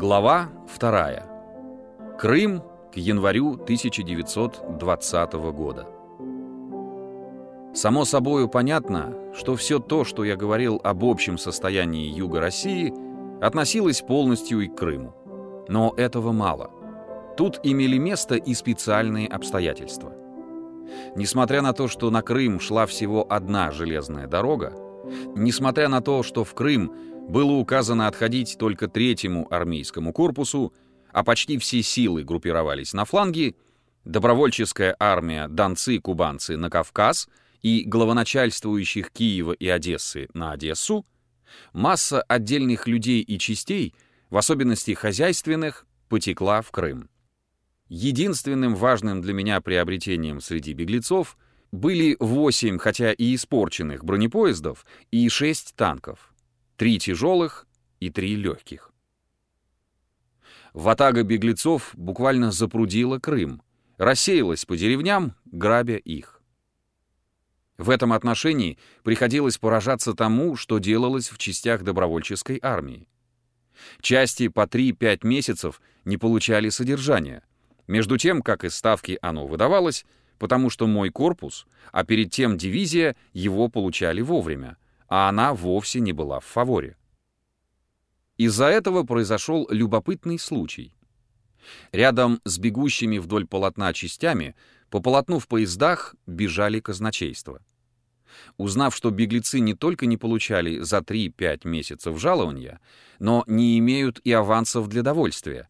Глава 2. Крым к январю 1920 года. Само собою понятно, что все то, что я говорил об общем состоянии Юга России, относилось полностью и к Крыму. Но этого мало. Тут имели место и специальные обстоятельства. Несмотря на то, что на Крым шла всего одна железная дорога, несмотря на то, что в Крым было указано отходить только третьему армейскому корпусу, а почти все силы группировались на фланге, добровольческая армия донцы-кубанцы на Кавказ и главоначальствующих Киева и Одессы на Одессу, масса отдельных людей и частей, в особенности хозяйственных, потекла в Крым. Единственным важным для меня приобретением среди беглецов были 8, хотя и испорченных бронепоездов, и 6 танков, 3 тяжелых и 3 легких. Ватага беглецов буквально запрудила Крым, рассеялась по деревням, грабя их. В этом отношении приходилось поражаться тому, что делалось в частях добровольческой армии. Части по 3-5 месяцев не получали содержания, между тем, как из ставки оно выдавалось, потому что мой корпус, а перед тем дивизия, его получали вовремя, а она вовсе не была в фаворе. Из-за этого произошел любопытный случай. Рядом с бегущими вдоль полотна частями по полотну в поездах бежали казначейства. Узнав, что беглецы не только не получали за 3-5 месяцев жалования, но не имеют и авансов для довольствия,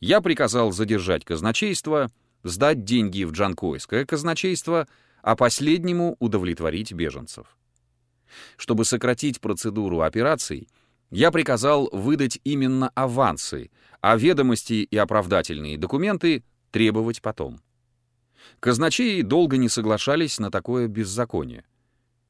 я приказал задержать казначейство, сдать деньги в Джанкойское казначейство, а последнему удовлетворить беженцев. Чтобы сократить процедуру операций, я приказал выдать именно авансы, а ведомости и оправдательные документы требовать потом. Казначеи долго не соглашались на такое беззаконие.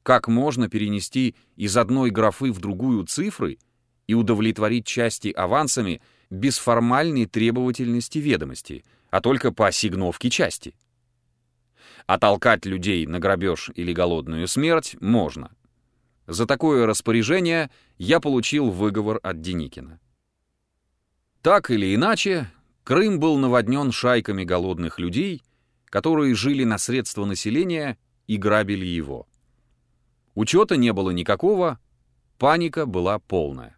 Как можно перенести из одной графы в другую цифры и удовлетворить части авансами – без формальной требовательности ведомости, а только по осигновке части. А толкать людей на грабеж или голодную смерть можно. За такое распоряжение я получил выговор от Деникина. Так или иначе, Крым был наводнен шайками голодных людей, которые жили на средства населения и грабили его. Учета не было никакого, паника была полная.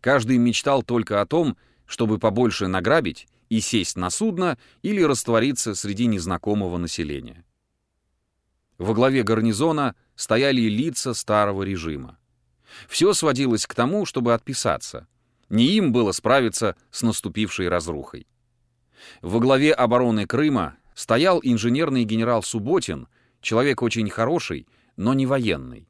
Каждый мечтал только о том, чтобы побольше награбить и сесть на судно или раствориться среди незнакомого населения. Во главе гарнизона стояли лица старого режима. Все сводилось к тому, чтобы отписаться. Не им было справиться с наступившей разрухой. Во главе обороны Крыма стоял инженерный генерал Субботин, человек очень хороший, но не военный.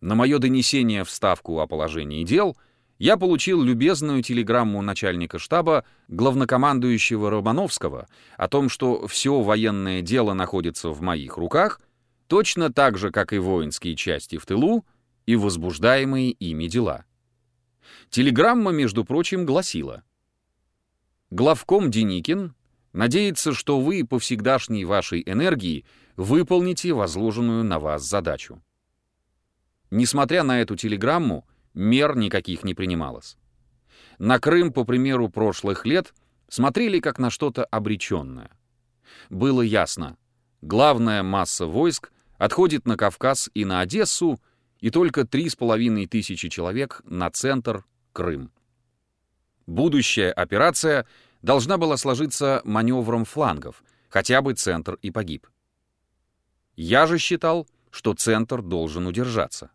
На мое донесение в Ставку о положении дел я получил любезную телеграмму начальника штаба, главнокомандующего Романовского, о том, что все военное дело находится в моих руках, точно так же, как и воинские части в тылу и возбуждаемые ими дела. Телеграмма, между прочим, гласила «Главком Деникин надеется, что вы по всегдашней вашей энергии выполните возложенную на вас задачу». Несмотря на эту телеграмму, мер никаких не принималось. На Крым, по примеру прошлых лет, смотрели как на что-то обреченное. Было ясно, главная масса войск отходит на Кавказ и на Одессу, и только три с половиной тысячи человек на центр Крым. Будущая операция должна была сложиться маневром флангов, хотя бы центр и погиб. Я же считал, что центр должен удержаться.